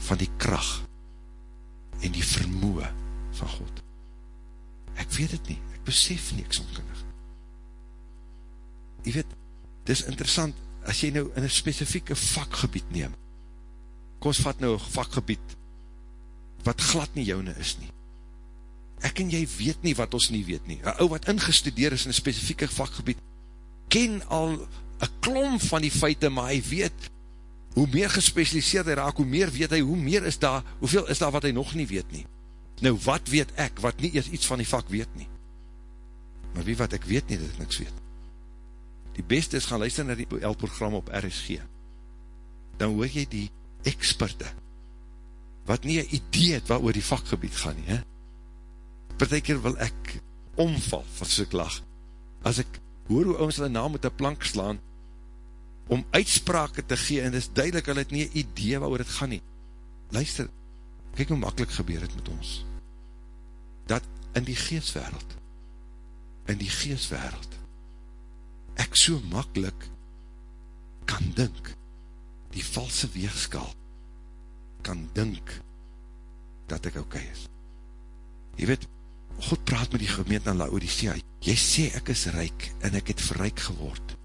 van die kracht en die vermoe van God. Ek weet het nie, ek besef nie, ek sonkundig. Jy weet, dit is interessant, as jy nou in een specifieke vakgebied neem, kom ons vat nou een vakgebied, wat glad nie joune is nie. Ek en jy weet nie wat ons nie weet nie. Een ou wat ingestudeer is in een specifieke vakgebied, ken al een klom van die feite, maar hy weet, hoe meer gespecialiseerd hy raak, hoe meer weet hy, hoe meer is daar, hoeveel is daar wat hy nog nie weet nie. Nou, wat weet ek, wat nie eers iets van die vak weet nie? Maar wie wat ek weet nie, dat ek niks weet. Die beste is, gaan luister na die L-program op RSG. Dan hoor jy die experte, wat nie een idee het wat oor die vakgebied gaan nie? Partijker wil ek omval, wat so ek lag, as ek hoor hoe ons hulle naam met een plank slaan, om uitsprake te gee, en dit is duidelik, hulle het nie een idee wat oor het gaan nie. Luister, kyk hoe makkelijk gebeur het met ons, dat in die geestwereld, in die geestwereld, ek so makkelijk kan dink, die valse weegskal, kan dink dat ek okay is. Jy weet, God praat met die gemeente aan Laodicea, jy sê ek is ryk en ek het verryk geword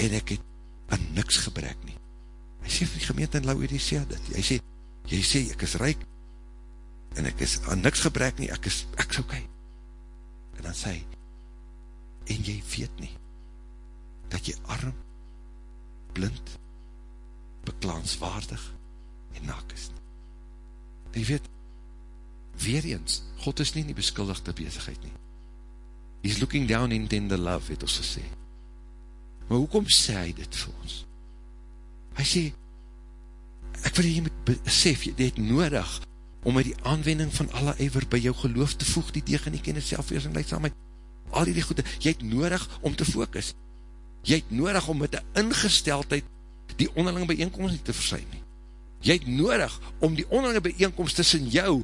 en ek het aan niks gebrek nie. Hy sê vir die gemeente in Laodicea dit, hy sê, jy sê ek is ryk en ek is aan niks gebrek nie, ek is, ek is. Okay. En dan sê hy, en jy weet nie, dat jy arm, blind, beklaanswaardig, en nak is nie. En jy weet, weer eens, God is nie nie beskuldigde bezigheid nie. He's looking down in tender love, het ons gesê. Maar hoekom sê hy dit vir ons? Hy sê, ek wil jy moet besef, jy het nodig om met die aanwending van alle eiver by jou geloof te voeg, die tegen die kennis selfweersing leidsamheid, al die die goede, jy het nodig om te focus. Jy het nodig om met die ingesteldheid die onderlinge bijeenkomst nie te versuim nie. Jy het nodig om die onderlinge bijeenkomst tussen jou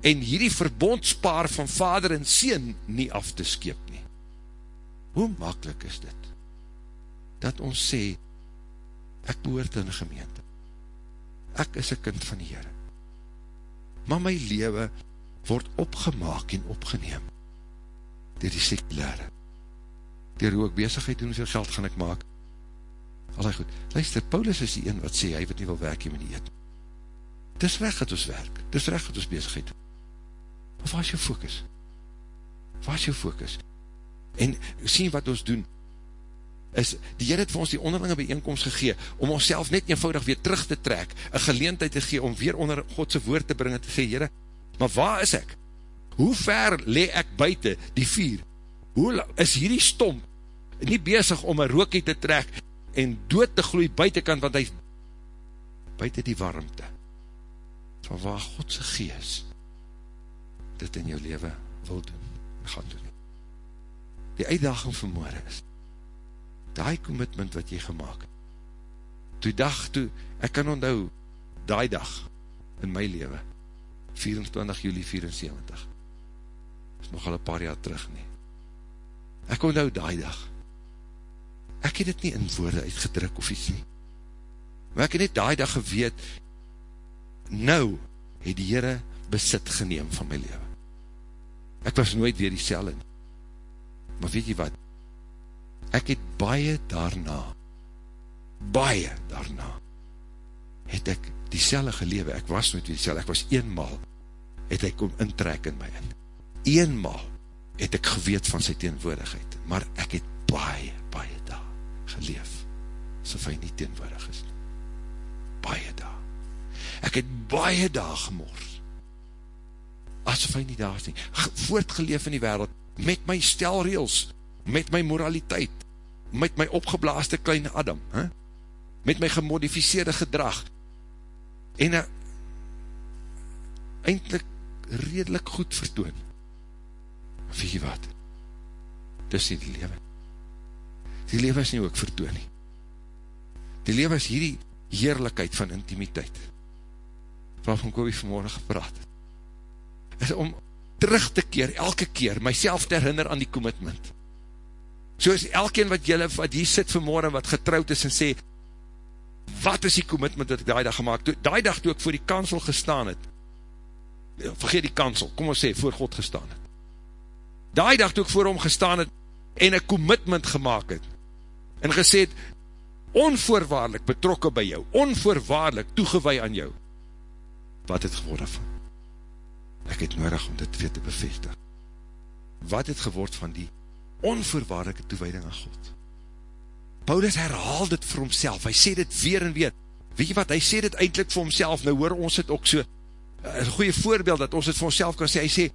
en hierdie verbondspaar van vader en sien nie af te skeep nie. Hoe makkelijk is dit? Dat ons sê, ek behoort in gemeente. Ek is een kind van die Heere. Maar my lewe word opgemaak en opgeneem dier die sekulare. Dier hoe ek bezigheid doen, hoeveel geld gaan ek maak, Allee goed, luister, Paulus is die een wat sê, hy wat nie wil werk, jy moet nie eet. Dis recht dat ons werk, dis recht dat ons bezigheid. Maar waar is jou focus? Waar is jou focus? En sien wat ons doen, is, die Heer het vir ons die onderlinge bijeenkomst gegee, om ons self net eenvoudig weer terug te trek, een geleentheid te gee, om weer onder Godse woord te bring, en te sê, Heere, maar waar is ek? Hoe ver le ek buiten die vier? Hoe is hierdie stomp nie bezig om een rookie te trek, en dood te gloei buitenkant, want hy is buiten die warmte, van waar Godse gees dit in jou leven wil doen, gaan doen. Die uitdaging van morgen is, die commitment wat jy gemaakt, toe dag, toe, ek kan onthou, die dag, in my leven, 24 juli 74, is nog al een paar jaar terug nie, ek onthou die dag, ek het dit nie in woorde uitgedruk of iets nie, maar ek het net die dag geweet, nou, het die Heere besit geneem van my leven, ek was nooit weer die sel in, maar weet jy wat, ek het baie daarna, baie daarna, het ek die selle gelewe, ek was nooit weer die selle, ek was eenmaal, het ek kom intrek in my in, eenmaal, het ek geweet van sy teenwoordigheid, maar ek het baie, baie daar geleef, asof hy nie teenwoordig is, baie daar, ek het baie daar gemors, asof hy nie daar is nie, voortgeleef in die wereld, met my stelreels, met my moraliteit, met my opgeblaaste kleine Adam, he? met my gemodificeerde gedrag, en a, eindelijk redelijk goed vertoon. Weet jy wat? Dis nie die lewe. Die lewe is nie ook vertoon nie. Die lewe is hierdie heerlijkheid van intimiteit, waarvan Kobe vanmorgen gepraat het. Is om terug te keer, elke keer, myself te herinner aan die commitment. So is elkeen wat jylle, wat hier sit vanmorgen, wat getrouwd is en sê, wat is die commitment dat ek die dag gemaakt, die dag toe ek voor die kansel gestaan het, vergeet die kansel, kom ons sê, voor God gestaan het, die dag toe ek voor hom gestaan het, en een commitment gemaakt het, en gesê het, onvoorwaardelik betrokken by jou, onvoorwaardelik toegewaai aan jou, wat het geworden van? Ek het nodig om dit weer te bevestig. Wat het geword van die onvoorwaardelike toewijding aan God? Paulus herhaal dit vir homself, hy sê dit weer en weer, weet jy wat, hy sê dit eindelijk vir homself, nou hoor ons het ook so, eh, een goeie voorbeeld, dat ons het vir homself kan sê, hy sê,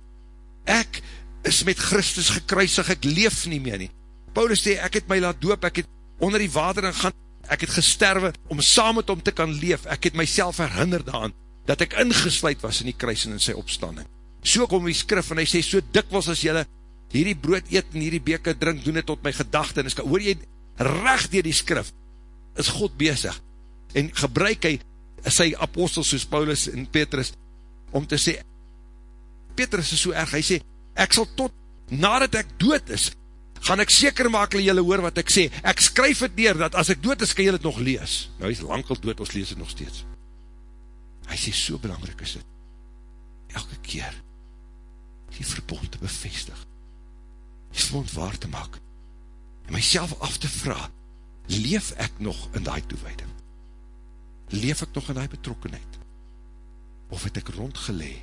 ek is met Christus gekruisig, ek leef nie meer nie, Paulus sê, ek het my laat doop, ek het onder die water in gaan, ek het gesterwe, om saam met hom te kan leef, ek het myself herinner daan, dat ek ingesluid was in die kruis en in sy opstanding, so kom die skrif, en hy sê, so dikwels as jylle hierdie brood eet en hierdie beker drink, doen het tot my gedachte, en is, hoor jy, recht dier die skrif, is God bezig, en gebruik hy sy apostels soos Paulus en Petrus, om te sê, Petrus is so erg, hy sê, ek sal tot, nadat ek dood is, gaan ek seker maak dat jylle hoor wat ek sê, ek skryf het neer, dat as ek dood is, kan jylle het nog lees, nou hy is lang al dood, ons lees het nog steeds, hy sê, so belangrijk is het, elke keer, die verbond te bevestig, die verbond waar te maak, en myself af te vraag, leef ek nog in die toewijding? Leef ek nog in die betrokkenheid? Of het ek rondgelee,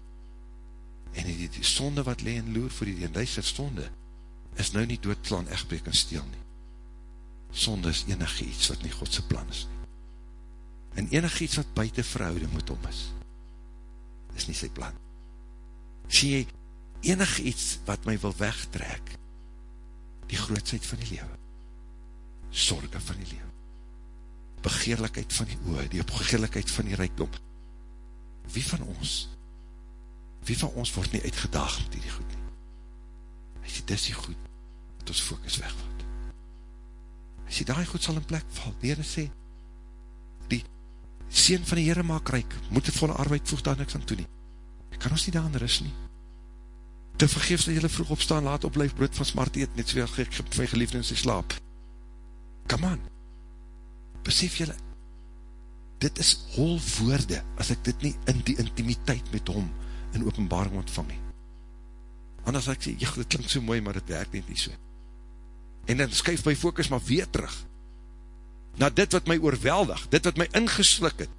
en die, die sonde wat lee en loer voor die duister sonde, is nou nie doodslaan echtbreek en steel nie. Sonde is enige iets wat nie Godse plan is nie. En enige iets wat buiten verhouding met hom is, is nie sy plan. Sien jy, enige iets wat my wil wegtrek, die grootsheid van die lewe, sorge van die lewe, begeerlikheid van die oor, die begeerlikheid van die rijkdom. Wie van ons, wie van ons word nie uitgedaag met die goed nie? Hy sê, dis die goed, dat ons focus wegvat. Hy sê, die goed sal in plek val. Die Heere sê, die sien van die Heere maak rijk, moet die volle arbeid voeg daar niks aan toe nie. Kan ons nie daar aan ris nie? te vergeefs dat jylle vroeg opstaan, laat opblijf brood van smart eet, net so ek heb my geliefde in sy slaap. Come on, besef jylle, dit is hol woorde, as ek dit nie in die intimiteit met hom in openbaring ontvang nie. Anders ek sê, ja, dit klink so mooi, maar dit werk net nie so. En dan skuif my focus maar weer terug, na dit wat my oorweldig, dit wat my ingeslik het,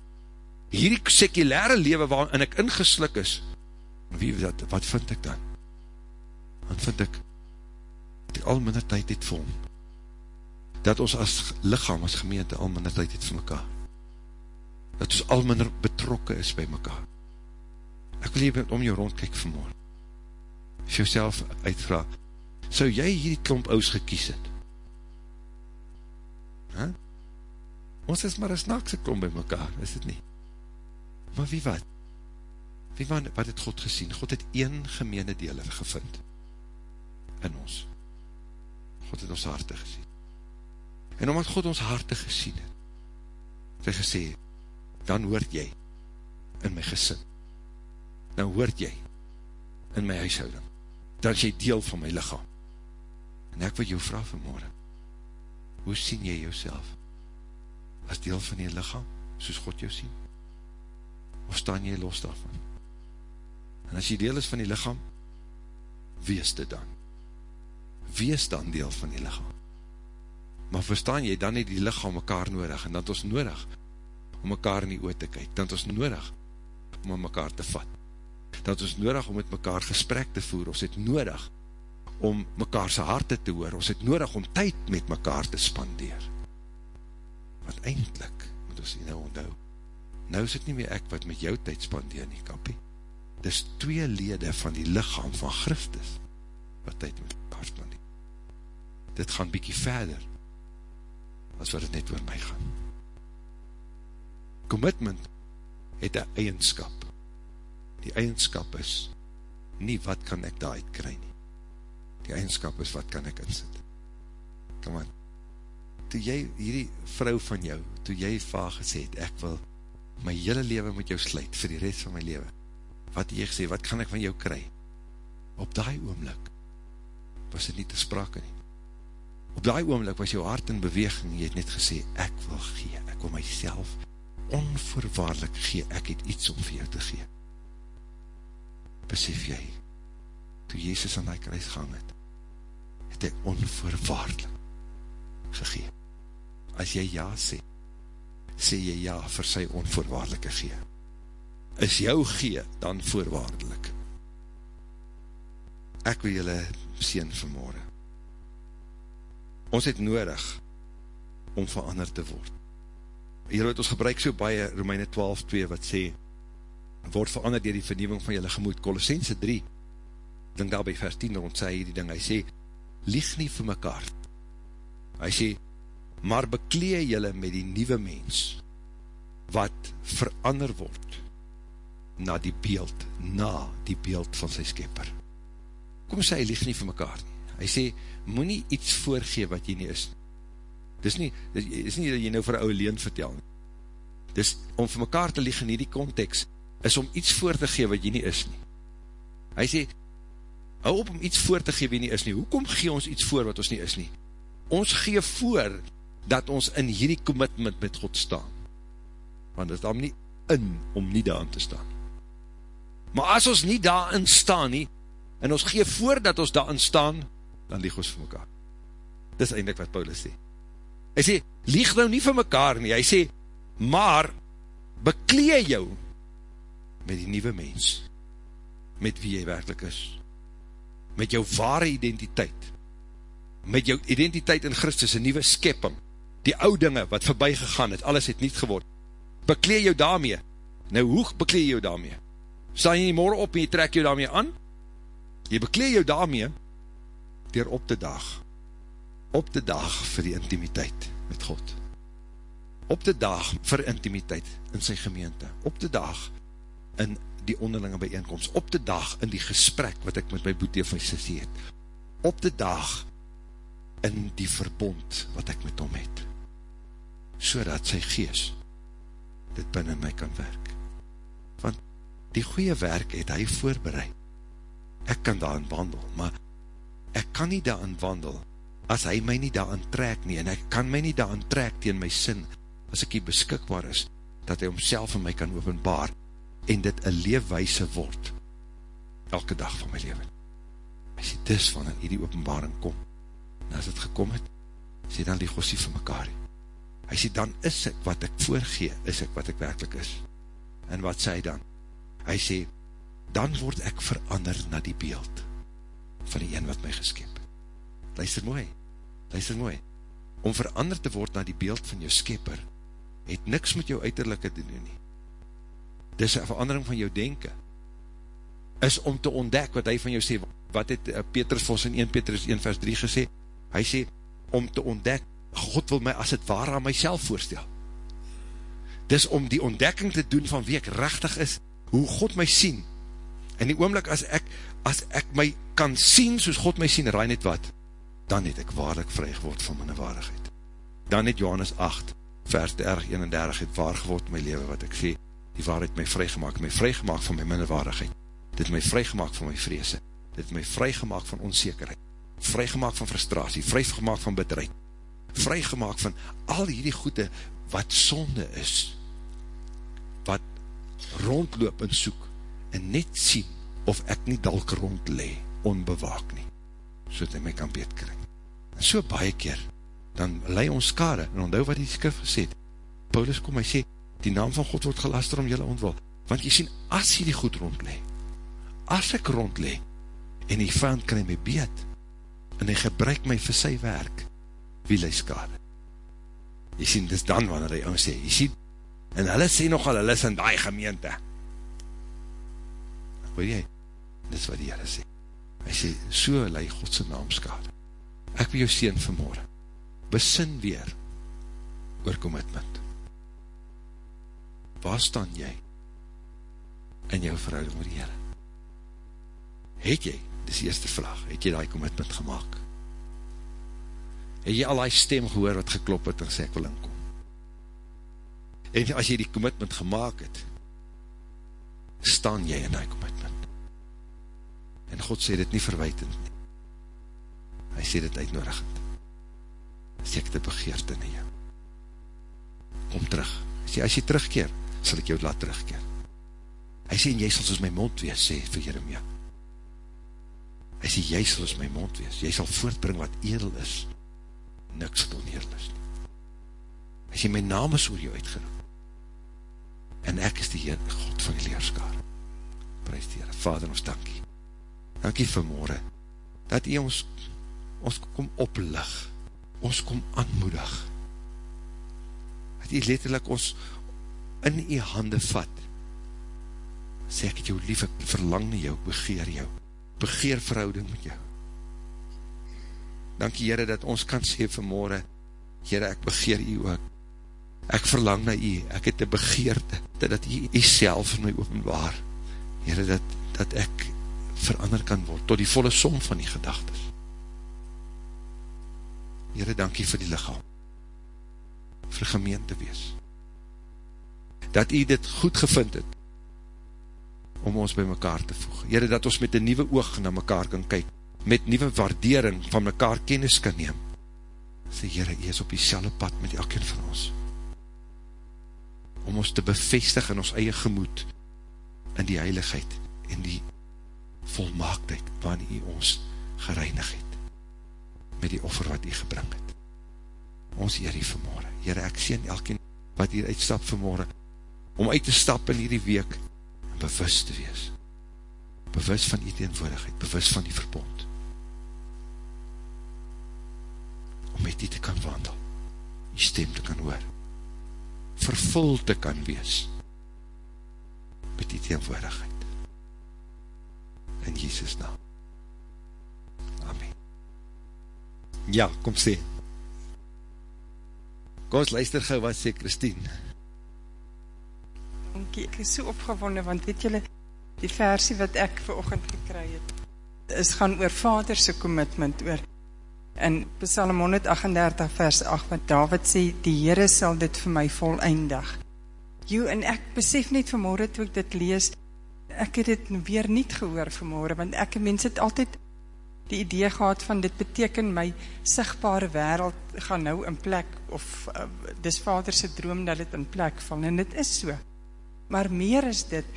hierdie sekulare lewe waarin ek ingeslik is, wie, wat, wat vind ek dan? dan vind ek, dat ek al minder tyd het vir hom, dat ons as lichaam, as gemeente, al minder tyd het vir mekaar, dat ons al minder betrokken is by mekaar. Ek wil hier om jou rondkijk vanmorgen, jy jouself uitvraag, sou jy hierdie klomp ous gekies het? Huh? Ons is maar een snaakse klomp by mekaar, is dit nie? Maar wie wat? Wie wat, wat het God gesien? God het een gemeene dele gevind in ons. God het ons harte gesien. En omdat God ons harte gesien het, het hy gesê, dan hoort jy in my gesin. Dan hoort jy in my huishouding. Dan is jy deel van my lichaam. En ek wil jou vraag vanmorgen, hoe sien jy jouself? As deel van die lichaam, soos God jou sien? Of staan jy los daarvan? En as jy deel is van die lichaam, wees dit dan. Wees dan deel van die lichaam. Maar verstaan jy, dan het die lichaam mekaar nodig, en dan het ons nodig om mekaar in die oor te kyk, dan het ons nodig om mekaar te vat. Dan het ons nodig om met mekaar gesprek te voer, ons het nodig om mekaar sy harte te hoor, ons het nodig om tyd met mekaar te spandeer. Want eindelijk, moet ons nie nou onthou, nou is het nie meer ek wat met jou tyd spandeer nie, kapie. Dis twee lede van die lichaam van Christus, wat tyd met mekaar spandeer. Dit gaan bykie verder, as wat het net oor my gaan. Commitment het een eigenskap. Die eigenskap is, nie wat kan ek daar uitkry nie. Die eigenskap is, wat kan ek insit. Kom aan, toe jy, hierdie vrou van jou, toe jy vaag gesê het, ek wil my hele leven met jou sluit, vir die rest van my leven, wat jy gesê, wat kan ek van jou kry? Op die oomlik, was dit nie te sprake nie. Op die oomlik was jou hart in beweging, jy het net gesê, ek wil gee, ek wil myself onvoorwaardelik gee, ek het iets om vir jou te gee. Besef jy, toe Jezus aan die kruis gang het, het hy onvoorwaardelik gegee. As jy ja sê, sê jy ja vir sy onvoorwaardelike gee. Is jou gee dan voorwaardelik? Ek wil julle sien vanmorgen. Ons het nodig om verander te word. Hier het ons gebruik so baie Romeine 12, 2 wat sê, word verander dier die vernieuwing van julle gemoed. Colossense 3, denk daar by vers 10, rond sê die ding, hy sê, lieg nie vir mekaar. Hy sê, maar beklee julle met die nieuwe mens, wat verander word, na die beeld, na die beeld van sy skepper. Kom sê, hy lieg nie vir mekaar nie. Hy sê, moet nie iets voorgee wat jy nie is. Dis nie, dis nie dat jy nou vir ouwe leen vertel nie. Dis, om vir mekaar te lieg in die context, is om iets voor te gee wat jy nie is nie. Hy sê, hou op om iets voor te gee wat jy nie is nie. Hoekom gee ons iets voor wat ons nie is nie? Ons gee voor dat ons in hierdie commitment met God staan. Want dit is dan nie in om nie daarin te staan. Maar as ons nie daarin staan nie, en ons gee voor dat ons daarin staan, dan lieg ons vir mekaar. Dit is eindelijk wat Paulus sê. Hy sê, lieg nou nie vir mekaar nie, hy sê, maar, beklee jou, met die nieuwe mens, met wie jy werkelijk is, met jou ware identiteit, met jou identiteit in Christus, een nieuwe skepping, die oude dinge wat voorbij gegaan het, alles het niet geword, beklee jou daarmee, nou hoe beklee jou daarmee? Sta jy nie morgen op en jy trek jou daarmee aan? Jy beklee jou daarmee, dier op te dag, op te dag vir die intimiteit met God, op te dag vir intimiteit in sy gemeente, op te dag in die onderlinge bijeenkomst, op te dag in die gesprek wat ek met my boete van sy het, op te dag in die verbond wat ek met hom het, so dat sy gees dit binnen my kan werk. Want die goeie werk het hy voorbereid. Ek kan daarin wandel, maar ek kan nie daarin wandel as hy my nie daarin trek nie, en ek kan my nie daarin trek tegen my sin, as ek hier beskikbaar is, dat hy homself in my kan openbaar, en dit een leefwijse word, elke dag van my leven. Hy sê, dis van in die openbaring kom, en as het gekom het, sê, dan lieg ons nie vir mekaar. Hy sê, dan is ek wat ek voorgee, is ek wat ek werkelijk is. En wat sê hy dan? Hy sê, dan word ek verander na die beeld van die een wat my geskep. Luister mooi, luister mooi. Om verander te word na die beeld van jou skepper, het niks met jou uiterlijke te doen nie dis een verandering van jou denken, is om te ontdek wat hy van jou sê, wat het eh, Petrus Vos in 1 Petrus 1 vers 3 gesê, hy sê, om te ontdek, God wil my as het ware aan myself voorstel, dis om die ontdekking te doen van wie ek rechtig is, hoe God my sien, en die oomlik as ek, as ek my kan sien soos God my sien, raai net wat, dan het ek waarlik vry geword van my waardigheid, dan het Johannes 8, vers 30, 31, het waar geword my leven, wat ek sê, die waarheid my vrygemaak, my vrygemaak van my minderwaardigheid, dit my vrygemaak van my vreese, dit my vrygemaak van onzekerheid, vrygemaak van frustratie, vrygemaak van bitterheid, vrygemaak van al hierdie goede, wat sonde is, wat rondloop en soek, en net sien, of ek nie dalk rondlee, onbewaak nie, so dat hy my kan beetkring. En so baie keer, dan lei ons skade, en onthou wat die skrif gesê het, Paulus kom, hy sê, die naam van God word gelaster om julle ontwil, want jy sien, as jy die goed rondlee, as ek rondlee, en die vijand kan hy my beet, en hy gebruik my vir sy werk, wie lei skade? Jy sien, dis dan wanneer hy ons sê, jy sien, en hulle sê nogal, hulle is in die gemeente. Hoor jy, dis wat die Heere sê. Hy sê, so lei Godse naam skade. Ek wil jou sien vanmorgen, besin weer, oor commitment. Waar staan jy, in jou verhouding met die Heere? Het jy, dis die eerste vraag, het jy die commitment gemaakt? Het jy al die stem gehoor wat geklop het en sê ek wil inkom? En as jy die commitment gemaakt het, staan jy in die commitment. En God sê dit nie verwijtend nie. Hy sê dit uitnodigend. Sê ek te begeerte in jou. Kom terug. Sê, as jy terugkeer, sal ek jou laat terugkeer. Hy sê, en jy sal soos my mond wees, sê vir Jeremia. Hy sê, jy sal soos my mond wees. Jy sal voortbring wat edel is. Niks wat oneerl is. Hy sê, my naam is oor jou uitgeroep. En ek is die Heer, God van die leerskaar. Prijs die Heer. Vader, ons dankie. Dankie vanmorgen, dat jy ons, ons kom oplig, ons kom aanmoedig, dat jy letterlijk ons in jy hande vat, sê ek het jou lief, ek verlang na jou, begeer jou, begeer verhouding met jou. Dankie Heere, dat ons kan sê vanmorgen, Heere, ek begeer jy ook, ek verlang na jy, ek het een begeerte, dat jy jy self in my openbaar, Heere, dat, dat ek verander kan word, tot die volle som van die gedagtes. Heere, dankie vir die lichaam, vir gemeente wees, dat u dit goed gevind het, om ons by mekaar te voeg. Heere, dat ons met een nieuwe oog na mekaar kan kyk, met nieuwe waardering van mekaar kennis kan neem. Sê, Heere, jy is op die pad met elkeen van ons. Om ons te bevestig in ons eie gemoed, in die heiligheid, en die volmaaktheid waarin hy ons gereinig het met die offer wat hy gebring het. Ons Heer hier vanmorgen. Heer, ek sien elkeen wat hier uitstap vanmorgen om uit te stap in hierdie week en bewust te wees. Bewust van die teenwoordigheid, bewust van die verbond. Om met die te kan wandel, die stem te kan hoor, vervul te kan wees met die teenwoordigheid in Jesus naam. Amen. Ja, kom sê. Kom ons luister gauw wat sê Christine. Dankie, ek is so opgewonde, want weet julle, die versie wat ek vir oogend gekry het, is gaan oor vaderse commitment, oor in Psalm 138 vers 8, wat David sê, die Heere sal dit vir my voleindig. Jo, en ek besef net vanmorgen, toe ek dit lees, ek het dit weer niet gehoor vanmorgen, want ek mens het altyd die idee gehad van dit beteken my sigtbare wereld gaan nou in plek, of uh, dis vaderse droom dat dit in plek val, en dit is so. Maar meer is dit,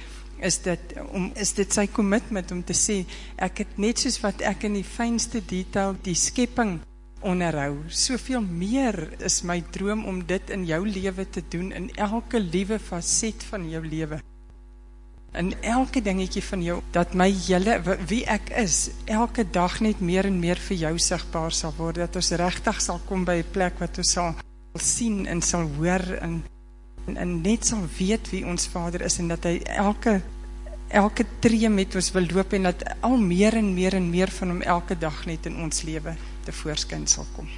is dit, om, is dit sy commitment om te sê, ek het net soos wat ek in die fijnste detail die skepping onderhou, soveel meer is my droom om dit in jou leven te doen, in elke liewe facet van jou leven in elke dingetje van jou, dat my jylle, wie ek is, elke dag net meer en meer vir jou sigtbaar sal word, dat ons rechtig sal kom by die plek wat ons sal sien en sal hoor en, en, en net sal weet wie ons vader is en dat hy elke elke tree met ons wil loop en dat al meer en meer en meer van hom elke dag net in ons leven te voorskind sal kom.